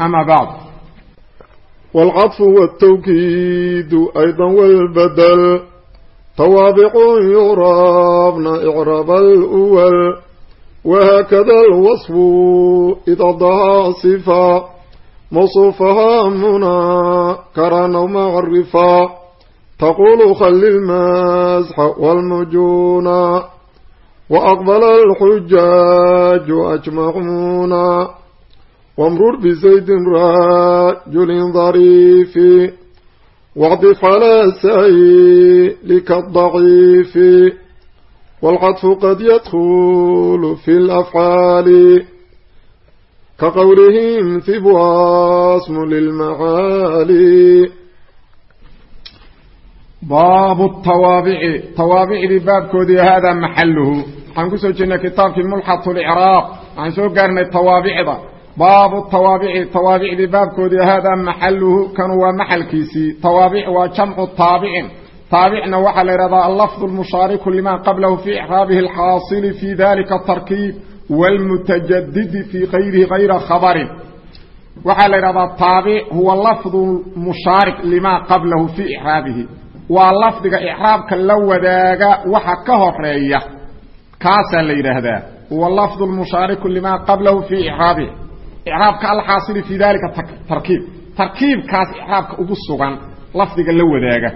أما بعد والعطف والتوكيد أيضا والبدل توابع يرابن إعراب الأول وهكذا الوصف إذا ضاع صفا مصوفها مناكرا ومعرفا تقول خل المزح والمجونا وأقبل الحجاج أجمعونا وامرر بزيد رجل ظريف واعطف على سيلك الضعيف والعطف قد يدخل في الأفعال كقولهم ثبوا اسم للمعالي baabu tawaabici tawaabicdii baabkoodii haadaa maxaluhu waxaan kusoo jirnay kitaabkii mulxat licraaq waxaan soo gaarnay tawaabicda baabu tawaabici tawaabicdii baabkoodii haadaa maxaluhu kanu waa maxalkiisii. Tawaabic waa jamcu taabicin. Taabicna waxaa la yidhahdaa allafdu lmushaariku lima qablahu fi icraabihi alxaasili fi dalika tarkiib wاlmutajadidi fi kayrihi kayra khabarin. Waxaa la yidhahdaa taabic huwa lafdu mushaarik lima qablahu fi icraabihi. Waa lafdiga icraabka la wadaaga waxa ka horreeya kaasaa la yidhaahdaa. Huwa lafdu lmushaariku lima qablahu fi icraabihi icraabka alxaasili fi dalika tarkiib. Tarkiibkaas icraabka ugu sugan lafdiga la wadaaga.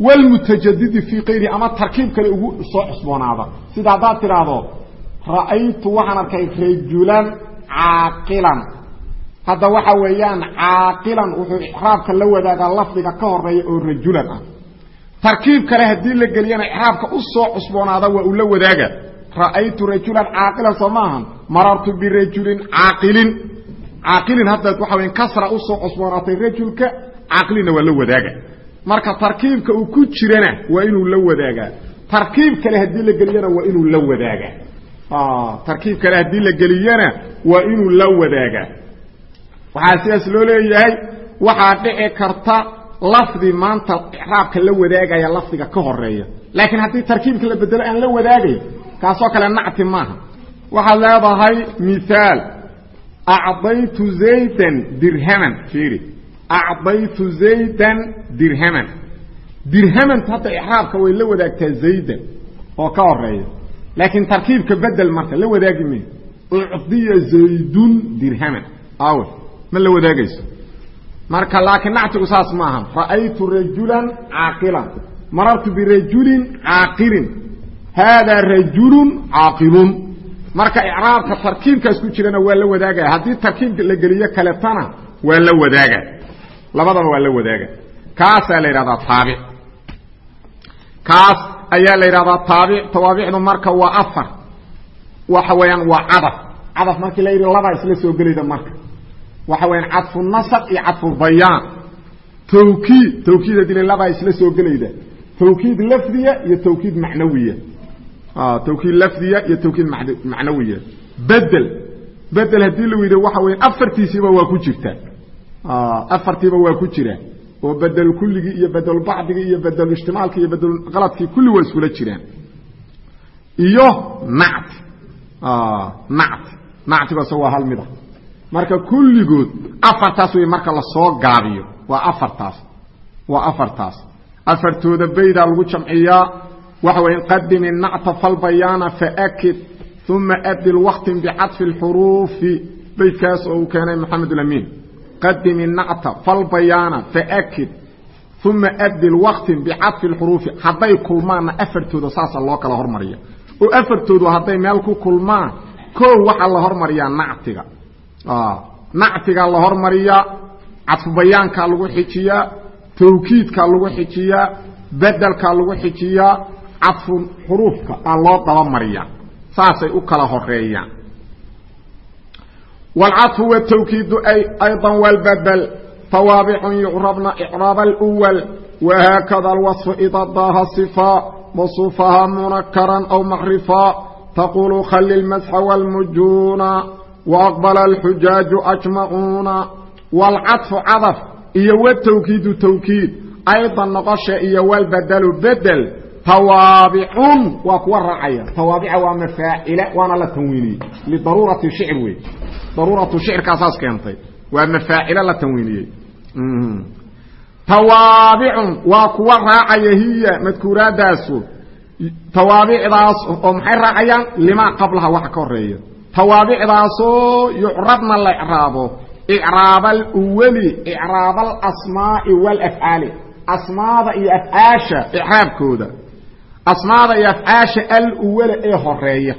Wlmutajadidi fii kayrihi ama tarkiib kale ugu soo cusboonaada. Sida haddaad tidhaahdo ra'aytu waxaan arkay rajulan caaqilan. Hadda waxa weeyaan caaqilan wuxuu icraabka la wadaagaa lafdiga ka horreeya oo rajulan ah. Tarkiib kale haddii la geliyana icraabka u soo cusboonaada waa uu la wadaaga ra'aytu rajulan caaqilan soo maahan marartu birajulin caaqilin. Caaqilin hadda waxa weya kasra u soo cusboonaatay rajulka caaqilinna waa la wadaaga. Marka tarkiibka uu ku jirana waa inuu la wadaagaa tarkiib kale haddii la geliyana waa inuu la wadaagaa tarkiib kale haddii la geliyana waa inuu la wadaagaa waxaa sidaas loo leeyahay waxaa dhici karta lafdi maanta icraabka la wadaagaya lafdiga ka horreeya laakiin haddii tarkiibka la bedelo aan la wadaagay kaasoo kale nacti maaha. Waxaad leedahay miaal acdaytu zaydan dirhaman fiiri. Acdaytu zaydan dirhaman. Dirhamanta hadda icraabka way la wadaagtaa zaydan oo ka horreeya laakiin tarkiibka bedel marka la wadaagi mayo ucdiya zaydun dirhaman. Awe ma la wadaagayso. Marka laakiin nactigu saas ma aha ra'aytu rajulan caaqilan. Marartu birajulin caaqilin haadaa rajulun caaqilun marka icraabka tarkiibkaas ku jirana waa la wadaagaya haddii tarkiibka la geliyo kaletana waa la wadaaga labadaba waa la wadaaga kaasaa la yidhahdaa taabic kaas ayaa la yidhahdaa taabic tawaabicdu marka waa afar waxa weeyaan waa cadaf cadaf markii la yidhi labaa isla soo gelayda marka waxa weyaan cadfu nasab iyo cadfu bayaan tawkiid tawkiid haddii labaa isla soo gelayda tawkiid lafdiya iyo tawkiid macnawiya tawkiid lafdiya iyo tawkiid macnawiya bedel bedel haddii la yidhi waxa weya afartiisiiba waa ku jirta. Afartiiba waa ku jira. Oo bedel kulligii iyo bedel bacdigii iyo bedel ijtimaalkii iyo bedel qaladkii kulli waa iskula jiraan. Iyo nacti. Nacti. Nactigaas waa hal mid a marka kulligood afartaas wey marka la soo gaabiyo. Waa afartaas. Waa afartaas. Afartooda baydaa lagu jamciyaa waxa weya qadimi nacta falbayaana faakid uma abdil waktin bicadfi اlxuruufi beydkaas oo uu keenay maxamed ulamin qadimi nacta falbayaana faakid uma abdil waktin bicadfi اlxuruufi hadday kulmaanna afartooda saasa loo kala hormariya. Oo afartoodu hadday meel ku kulmaan koo waxaa la hormariyaa nactiga. Nactigaa la hormariyaa cadfu bayaankaa lagu xijiyaa tawkiidkaa lagu xijiyaa bedelkaa lagu xijiyaa cadfu xuruufka aa loo dabamariyaa saasay u kala horeeyaan wاlcaطfu wالtawkiidu ayضa wاlbadl tawaabicun yucrabna icraab اlأwal wahaakada اlwaصfu ida daaha صifaa mawصuufaha munakaran aw macrifaa taqulu khali اlmasxa wاlmujuuna وأqbla الxujaaju أجmacuuna wاlcaطfu cadف iyo wtawkiidu tawkiid ayضa noqosha iyo wlbadlu bedel tawaabicun waa kuwa raacaya. Tawaabica waa mafaacile waana la tanwiiniyey lidaruurati shicr wey daruuratu shicrkaasaas keentay. Waa mafaacile la tanwiiniyey tawaabicun waa kuwa raacaya hiya madkuuraadaasu. Tawaabicdaas oo maxay raacayaan? Limaa qablaha waxa ka horreeya tawaabicdaasoo yucrabna la icraabo. Icraab alwali icraab alasmaa'i waalafcaali asmaada iyo afcaasha icraabkooda asmaada iyo afcaasha alwala ee horreeya.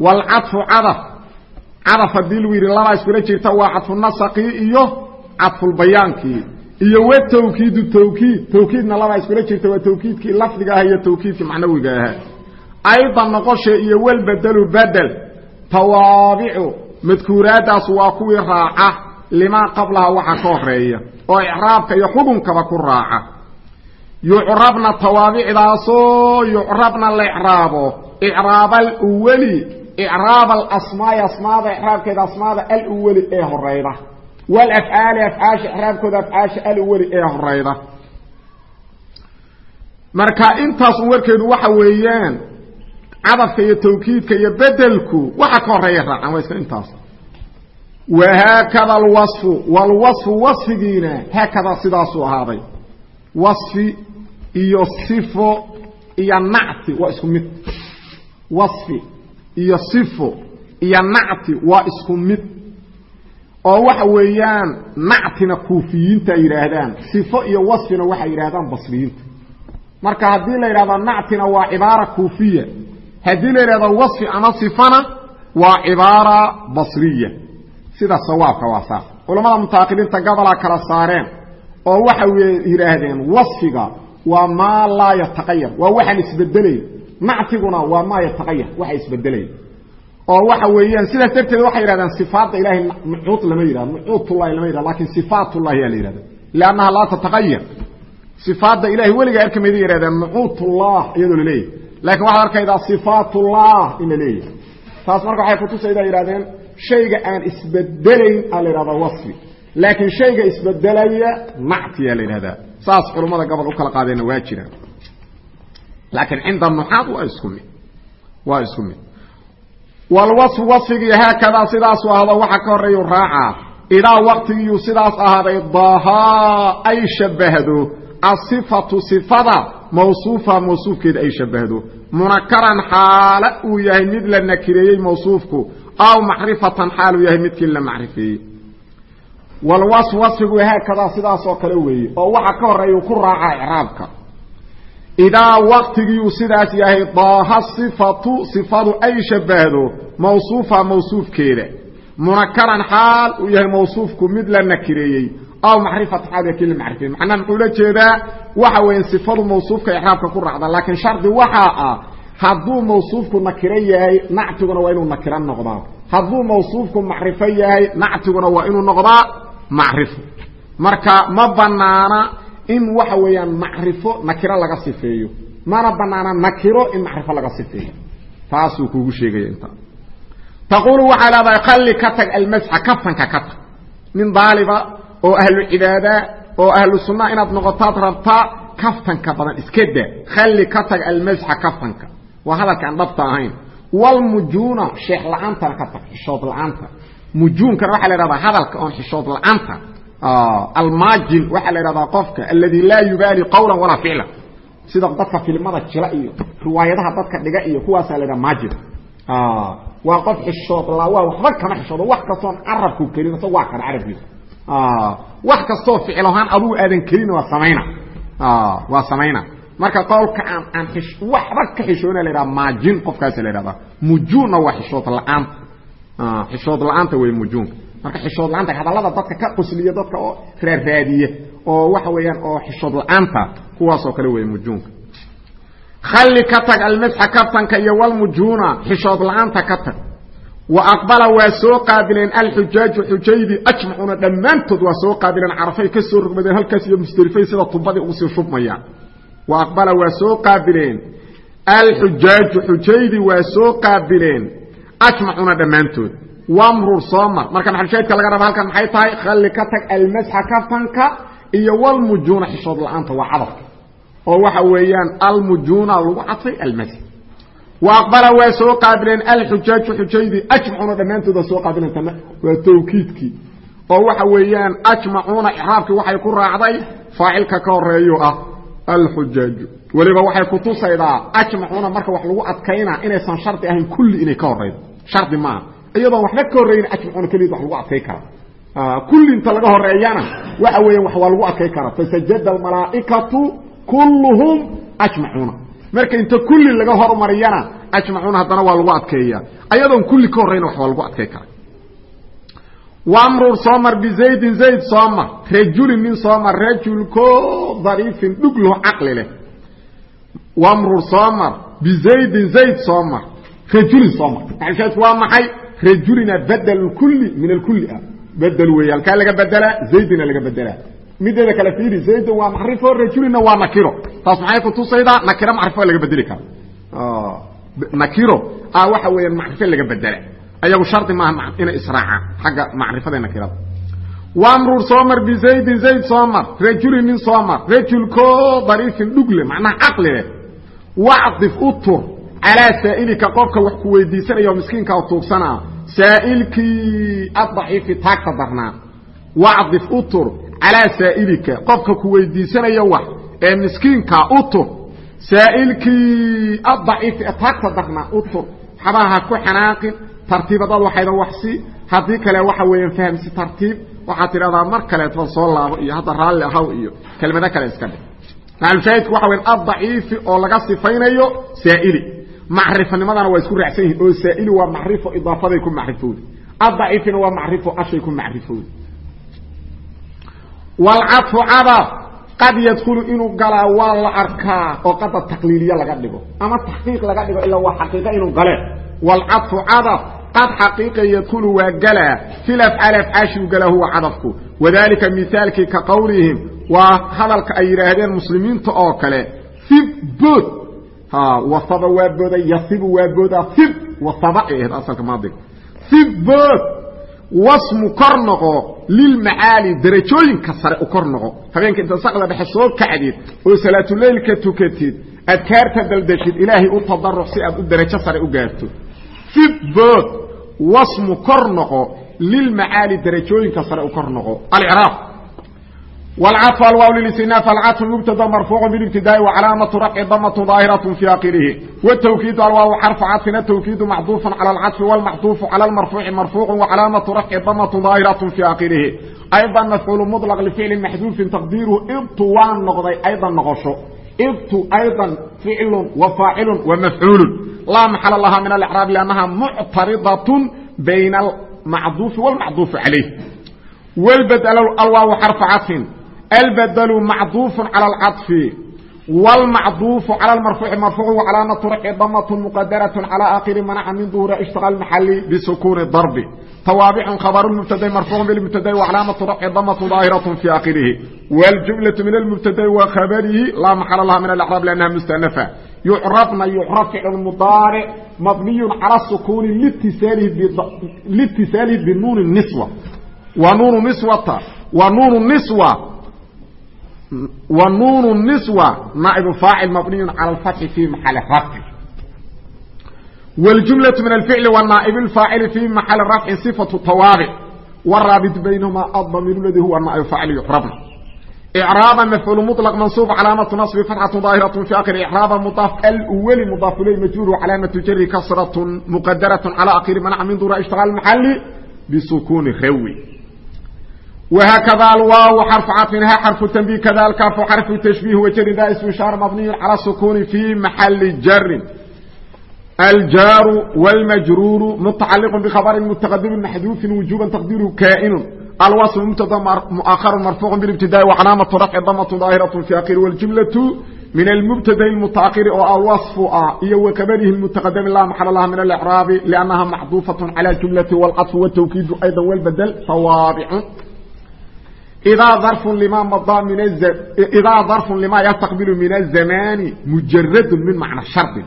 Waalcadfu cadaf. Cadaf haddii lagu yidhi labaa iskula jirta waa cadfunasaqii iyo cadfulbayaankii iyo wa tawkiidu tawkiid. Tawkiidna labaa iskula jirta waa tawkiidkii lafdiga ah iyo tawkiidkii macnawiga ahaa ayda noqosha iyo walbedelu bedel tawaabicu madkuuraaddaas waa kuwii raaca. Limaa qablaha waxa ka horreeya. Oo icraabka iyo xukunkaba ku raaca yucrabna tawaabicdaasoo yucrabna la icraabo icraab alweli icraab alasmaai asmaada icraabkeeda asmaada alweli ee horeyda walafcaali afcaasha icraabkooda afcaasha alweli ee horeyda marka intaasun warkeedu waxa weeyaan cadafka iyo tawkiidka iyo bedelku waxa ka horreeya raacan waa iska intaas wahaakada alwafu walwasfu wasfigiina haakada sidaasuu ahaaday wafi iyo sifo iyo nacti waa isku mid. Wasfi iyo sifo iyo nacti waa isku mid. Oo waxa weeyaan nactina kuufiyiinta ay yidhaahdaan sifo iyo wasfina waxay yidhaahdaan basriyiinta. Marka haddii la yidhahdo nactina waa cibaara kuufiya haddii la yidhahdo wasfi ama sifana waa cibaara basriya. Sida sawaabka waa saas. Culamada mutaaqiliinta gobolaa kala saareen oo waxay yidhaahdeen wasfiga waa maa laa yataqayar waa waxaan isbedelayn nactiguna waa maa yataqayar waxa isbedelaya oo waxa weeyaan sidaas darteed waxay yidhahdeen sifaadda ilahay nucuud lama yidhahdo nucuudtullahi lama yidhahdo laakiin sifaatullahi yaa la yidhahda liannaha laa tataqayar sifaadda ilahay weligaa arki mayda yidhahdeen nucuudullah iyadoo la leeyahy laakiin waxaad arkaydaa sifaatullah in la taas marka waxay kutusaydaa yidhahdeen shayga aan isbedelayn aa la yidhahdaa waصfi laakiin shayga isbedelaya nactiyaa la yidhahdaa saas culummada gobol u kala qaadeenna waa jiraan laakiin cinda nuxaad waa isku mid. Waa isku mid. Walwaصfu waصfigii haakadaa sidaasu ahdo waxa ka horeeyu raacaa idaa waqtigiiyuu sidaas ahaaday dahaa ay shabbahdo. Asifatu sifada mawsuufa mawsuufkeeda ay shabbahdo. Munakaran xaala uu yahay mid la nakireeyey mawsuufku aw macrifatan xaal uu yahay midkii la macrifeeyey walwaصf waصfigu haakadaa sidaasoo kale weeye oo waxa ka horeeyu ku raacaa icraabka. Idaa waqtigiiuu sidaas yahay daaha sifatu sifadu ay shabbahdo mawsuufa mawsuufkeeda. Munakaran xaal uu yahay mawsuufku mid la nakireeyey aw macrifata xaal kii la macrifeeyey macnaha muxuu la jeedaa waxa weeye sifadu mawsuufka icraabka ku raacda laakiin shardi waxaa ah hadduu mawsuufku nakiro yahay nactiguna waa inuu nakiro noqdaa. Hadduu mawsuufku yahay nactiguna waa inuu noqdaa macrifo. Marka ma banaana in waxa weeyaan macrifo nakiro laga sifeeyo. Mana banaana nakiro in macrifo laga sifeeyo. Taasuu kuugu sheegaya intaa taquulu waxaa leedahay kalli ka tag almasxa kafanka ka tag. Nin daaliba oo ahlu cibaada oo ahlu sunna inaad noqotaad rabtaa kaftanka badan iska da kalli ka tag almasxa kafanka. Waa hadalka aan dhabta ahayn. Walmujuuna sheekh la'aantana ka tag xishood la'aanta mujuunkana waxaa la ihahdaa hadalka oon xishood la'aanta almaajin waxaa la ihahdaa qofka aladi laa yubaali qawla walaa ficla sida dadka filmada jila iyo riwaayadaha dadka dhiga iyo kuwaasaa la idhaha maajin waa qof xishood la waa waxba kama xishoodo wax kastoon carabku kelin isag waa kana carabkiisa wax kastoo ficil ahaan adugu aadan kelin waa samayna. Waa samayna. Marka qowlka aan aan waxba ka xishoona la idhaha maajin qofkaasa la idhahdaa mujuunna waa xishood la'aanta xishood la'aanta wey mujuunka marka xishood la'aanta hadallada dadka ka qusliya dadka oo raarraadiya oo waxa weeyaan oo xishood la'aanta kuwaasoo kale wey mujuunka khalli ka tag almasxa kaftanka iyo walmujuuna xishood la'aanta ka tag. Wa aqbala waa soo qaabileen alxujaaju xujaydii ajmacuuna dhammaantood waa soo qaabileen carafay ka soo rogmadeen halkaas iyo musdelifay sida tubadii ugu sii shubmayaan wa aqbala waa soo qaabileen alxujaaju xujaydii waa soo qaabileen ajmacuuna dhammaantood. Wamrur soo mar. Marka maxalshaydka laga raba halkan maxay tahay? Khalli ka tag almasxa kafanka iyo walmujuuna xishood la'aanta waa cadafka oo waxa weeyaan almujuuna lagu cadfay almasx. Wa aqbala waa soo qaabileen alxujaaju xujaydii ajmacuuna dhammaantooda soo qaabileen tana waa tawkiidkii oo waxa weeyaan ajmacuuna ixraabkii waxay ku raacday faacilka ka horeeyo ah alxujaaju weliba waxay kutusaydaa ajmacuuna marka wax lagu adkaynaa inaysan shardi ahayn kulli inay ka horaydo shardi maaha iyadoon waxba ka horreyn ajmacuuna keliid wax lagu adkay kara kulli inta laga horeeyana waxa weeyaan wax waa lagu adkay kara fasajada almalaa'ikatu kulluhum ajmacuuna. Marka inta kulli laga hormariyana ajmacuuna haddana waa lagu adkeeya. Ayadoon kulli ka horrayna wax waa lagu adkay kara wamrur soo mar bizaydin zayd soo mar. Rajulin nin soo mar rajulko dariifin dhuglo caqli leh. Wamrur soo mar bizaydin zayd soo mar rajulin soo mar maxalshaadku waa maxay? Rajulina badel kulli min alkulli ah. Bedel weeye halkaa laga bedelaa zaydina laga bedelaa mideeda kale fiiri zaydin waa macrifo rajulina waa nakiro taas maxay kutusaydaa nakiro macrifo laga bedeli karo. Nakiro ah waxa weeyaan macrifo laga bedela ayagu shardi maaha inay israacaan xagga macrifada nakirada wamrur soo mar bizaydin zayd soo mar rajulin nin soo mar rajulko dariifin dhugle macnaha caqli leh. Wacdif u tur calaa saa'ilika qofka wax ku weydiisanaya oo tuugsanaa saa'ilkii addaciifi taagta darnaa. Wacdif u tur calaa saa'ilika qofka ku weydiisanaya wax ee miskiinka u tur. Saa'ilkii addaciifi ee darnaa u tur. Xabaha ha ku xanaaqin tartiibadaad waxaydan waxsi haddii kale waxa weeyaan fahamsi tartiib waxaad tidhahdaa mar kaleetba soo laabo iyo hadda raalli ahaw iyo kelmado kale iska dhig. Macalmushaahidku waxa weyan addaciifi oo laga sifaynayo saa'ili macrifanimadana waa isku raacsan yihiin oo saa'ili waa macrifo idaafaday ku macrifowda addaciifina waa macrifo ashay ku macrifowda walcadfu cadaf qad yadkhulu inuu galaa waa la arkaa oo qada taqliiliya laga dhigo. Ama taxqiiq laga dhigo ilaa waa xaqiiqa inuu gale walcadfu cadaf qad xaqiiqa yadkhulu waa galaa. Fil afcaal afcaashuu huwa cadafku. Wadalika mihaalkii ka qowlihim waa hadalka ay yidhaahdeen muslimiinta oo kale. Fib bood wasaba waa booda yasibu waa booda fib wasaba ay ahayd asalka maadiga fib bood wasmu kor noqo lilmacaali darajooyinka sare u kor noqo. Habeenka inta saqda dhexe soo kacdid oo salaatuleylka tukatid adkaarta daldashid ilaahay u tadaruc si aad u darajo sare u gaarto. Fib bood wasmu kor noqo lilmacaali darajooyinka sare u kor noqo. Alcraab والcطف alwaaw lstinاaf alcaطف mbtd marfuuع bاbtidaaءi وcalaamaة rفci damaة ظaahiraة fي akirihi wالtwkiid alwaaw xarفu caطفin atwkiidu macduuف calى اlcaطف wاlmacduufu calى اmarfuuci marfuuع وcalaamaة rفci damaة ظaahiraة fي akirihi ayضا mafcuul mطلq lficli maxduufin taqdiiruhu ibtu waa noqday ayضا noqosho ibtu ayضا ficlu وفaacilu وmafcuulu laa maxala laha min اlcrاab لأnnaha muctaridaة bayna اlmacduufi wاlmacduufi عalayh wاlbdl alwaaw xarفu caطفin الbdل macduuف calى الcaطف والmacduuف calى اmarfuuci marfuuc وcalaamaة rci damaة mqadaraة calى akiri manca min duhuri اshتغل maxali bsukuni darbi tawaabic khabr mbtda marfuuc bmbtda وcalaamaة rci damaة ظaahiraة fي akirihi wاljumlaة min اmbtda وkhabarihi laa maxala laha min اأcrاab لأnha mstأنفة yucrabna yucrab ficl mdaarc mabniy calى الsukuni lاtisaalihi bnuun النisوة wa nuun niswata wa nuun niswa ونuن النسوة نائب فاaعل مبني على الفتح في محل رفع والجملة من الفعل والنائب الفاaعل في محل رفع صفة التواaبع والرابط بينهما الضمير الذي هو نائب فاaعل يحربن إعرابا مفعول مطلق منصوب علامة نصب فتحة ظاهرة في آخر إعرابا مضاف الأول مضاف إليه مجرور علامة جر كسرة مقدرة على آخر منع من دور اشتغال المحل بسكون خوي وhkذا الواaو xرف cطفha xرف تنبيه kذا الكاف xرف تشبيه وjr da اسم شhار مبني على السكون في محل جر الجار والمجرور متعلق بخبر متقدم محذوف وجوبا تقديره كائن الوصل مبتدا مؤخر مرفوع بالابتداء وعلامة رفع ضمة ظاهرة في آخر والجملة min almubtada'i mutaakiri oo alwaصfu ah iyo wakabarihi mutaqadami laa maxal laha min alicraabi liannaha maxduufaة cala jumlati wاlcaطfu wtawkiidu ayda wlbadel fawaadicun idaa darfun lima madaa min idaa darfun lima yastaqbilu min الzamaani mujaradu min macna shardin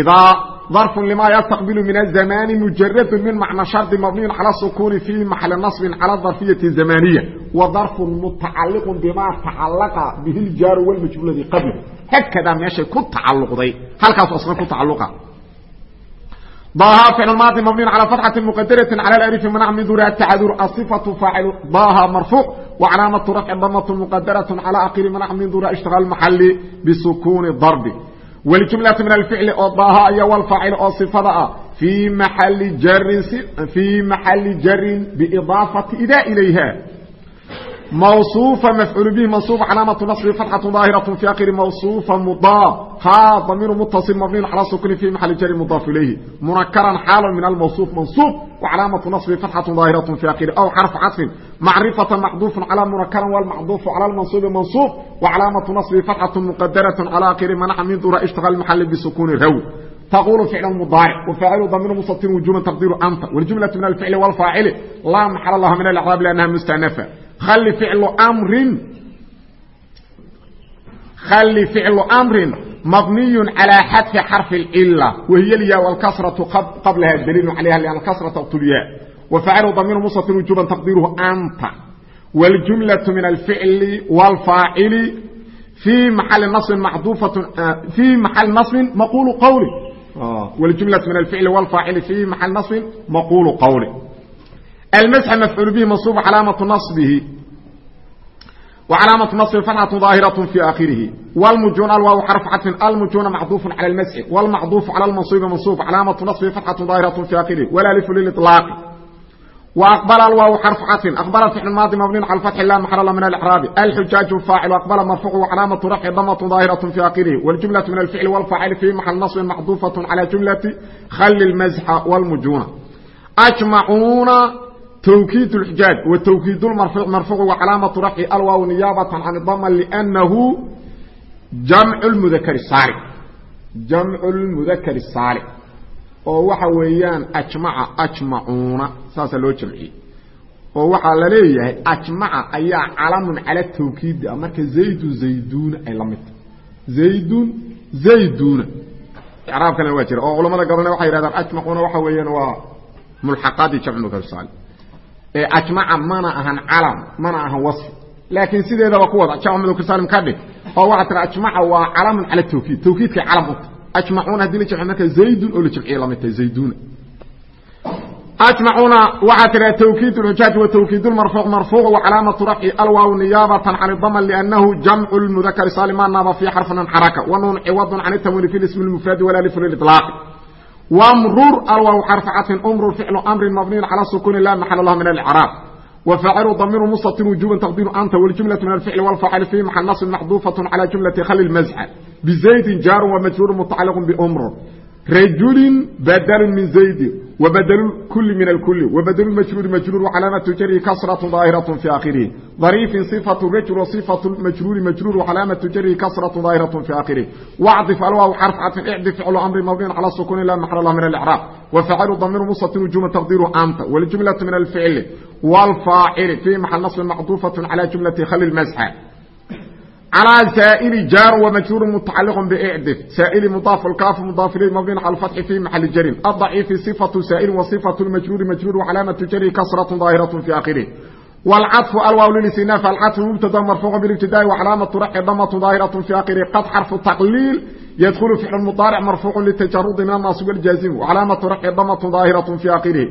idaa darfun lima yastaqbilu min الzamaani mujaradu min macna shardi mabniyu cala sukuni fi maxali naصbin cala darfiyati zamaniya wa darfun mutacaliqu bima tacalaqa bihi ljaaru wاlmajhuul ladii qabla hakadaa meeshay ku tacaluqday halkaasu asna ku tacaluqa ضاها فعل ماضي مبني على فتحة مقدرة على الألف منع من ذرها التعذر الصفة فاعل ضاها مرفوع وعلامة رفع ضمة مقدرة على أقل منع من ذرها اشتغال المحل بسكون الضرب والجملة من الفعل ضاها أي والفاعل أو صفة في محل جر في محل جر بإضافة إذا إليها موصوفة مفعول به منصوب علامة نصب فتحة ظاهرة في آخر موصوفة مضاف ها ضمير متصل مبني على سكون في محل جر مضاف إليه منكرا حالا من الموصوف منصوب وعلامة نصب فتحة ظاهرة في آخر أو حرف عطف معرفة محذوف على منكرا والمحذوف على المنصوب منصوب وعلامة نصب فتحة مقدرة على آخر منع من ذرا اشتغل المحل بسكون الرو تقول فعل مضارع وفاعل ضمير مستتر وجوبا تقدير أنت والجملة من الفعل والفاعل لا محل لها من الإعراب لأنها مستأنفة خل فعل أمر خل فعل أمر مبني على حذف حرف الإلا وهي الياء والكسرة قبلها الدليل عليها لأن الكسرة تقتل ياء وفعل ضمير مستتر وجوبا تقديره أنت والجملة من الفعل والفاعل في محل نصب محذوفة في محل نصب مقول قوله والجملة من الفعل والفاعل في محل نصب مقول قوله المسح مفعول به منصوب علامة نصبه وعلامة نصب فتحة ظاهرة في آخره والمجون الواو حرف عطف المجون معطوف على المسح والمعطوف على المنصوب منصوب علامة نصب فتحة ظاهرة في آخره ولا ألف للإطلاق وأقبل الواو حرف عطف أقبل الفعل الماضي مبني على الفتح لا محل من الإعراب الحجاج فاعل وأقبل مرفوع وعلامة رفع ضمة ظاهرة في آخره والجملة من الفعل والفاعل في محل نصب محذوفة على جملة خل المزح والمجون أجمعون twkiid اxjaaj wtwkiid marfuuc wa calaamatu raxi alwaaw niyaabatan can idama lnahu jamc mudakari saalix jamcu lmudakari saalix oo waxa weeyaan ajmaca ajmacuuna saasaa loo jamciyey. Oo waxaa la leeyahay ajmaca ayaa calamun cala tawkiidi ah. Marka zaydun zayduuna ay la midta zaydun zayduuna. Icraab kalena waa jira. Oo culamada gabanee waxay yidhahdaan ajmacuuna waxa weeyaan waa mulxaqaati jamcu mudakari saalix ajmaca mana ahan calam mana ahan wasfi laakiin sideedaba ku wada jamcu mudakar saalim ka dhig oo waxaa tira ajmaca waa calamun cala tawkiid tawkiidkay calam u tahay أجمعون هذه الجمع مركز زيد أو الجمعية لمتى زيدون أجمعون وعتر توكيد الحجاج وتوكيد المرفوع مرفوع وعلامة رفع الواو نيابة عن الضمن لأنه جمع المذكر سالما ناب في حرف حركة ونون عوض عن التمويل في الاسم المفرد ولا لف للإطلاق wmrur alwaaw xarfacatin mrur ficlu amrin mabniyin calaa sukuuni laa maxala lah min alcraab wfaacilu damiru mustatir wujuban taqdiru anta wljumlatu min alficli wlfaacil fii maxal nasb maxduufatn calaa jumlati khali lmazca bizaydin jaarun wa majruurun mutacaliqun bmrur رجل بدل من زيد وبدل كل من الكل وبدل المجرور مجرور وعلامة جره كسرة ظاهرة في آخره ظريف صفة الرجل وصفة المجرور مجرور وعلامة جره كسرة ظاهرة في آخره واعطف الواو حرف عطف اعدف فعل أمر مبني على السكون لا محل الله من الإعراب وفعل ضمير مستتر وجوما تقدير أنت والجملة من الفعل والفاعل في محل نصب معطوفة على جملة خل المزح على سائل جار ومجرور متعلق بإعدف سائل مضاف الكاف مضاف إليه مبني على الفتح في محل جر الضعيف صفة سائل وصفة المجرور مجرور وعلامة جره كسرة ظاهرة في آخره والعطف الواو للاستئناف العطف مبتدا مرفوع بالابتداء وعلامة رفع ضمة ظاهرة في آخره قد حرف تقليل يدخل فعل المضارع مرفوع للتجرد من الناصب الجازم وعلامة رفع ضمة ظاهرة في آخره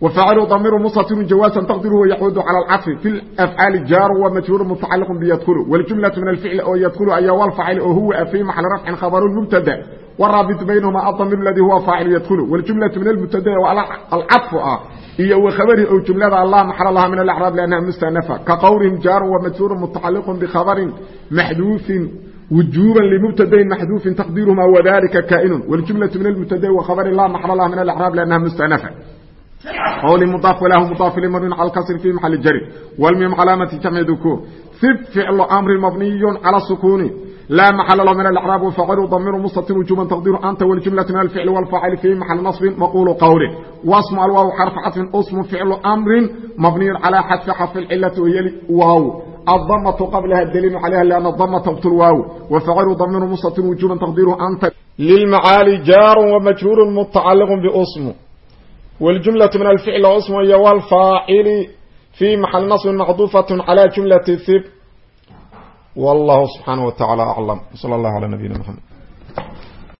وفعل ضمير مستتر جوازا تقدره يعود على العطف في الافعال الجار ومجرور متعلق بيدخل والجمله من الفعل او يدخل اي والفاعل او هو في محل رفع خبر المبتدا والرابط بينهما الضمير الذي هو فاعل يدخل والجمله من المبتدا والعطف اه هي وخبر او جمله الله محل الله من الاعراب لانها مستأنفه كقول جار ومجرور متعلق بخبر محذوف وجوبا لمبتدا محذوف تقديرهما وذلك كائن والجمله من المبتدا وخبر الله محل الله من الاعراب لانها مستأنفه qwli mudaaf walahu mudaaf ilmabni cala kasri fi maxali jari. Walmim calaamati jamceedu ko if ficlu amrin mabniyun cala sukuuni. Laa maxala lahu min alacraab wafacil damiru mustatir juman taqdiru anta waljumlatu min alficli walfaacili fi maxali nasbin maquulu qowli wasmu alwaaw xarfa xadfin usmu ficlu amrin mabniyun calaa xadfi xarfi lcilati oyeli waaw. Adamatu qablaha daliilu calayha lianna dama tabtul waaw. Wafacilu damiru mustatir wujuban taqdiru anta. Lilmacaali jaarun wamajhuurun mutacaliqun bismu باسم والجملة من الفعل اسم هي والفاعل في محل نصب معطوفة على جملة ثب والله سبحانه وتعالى أعلم صلى الله على نبينا محمد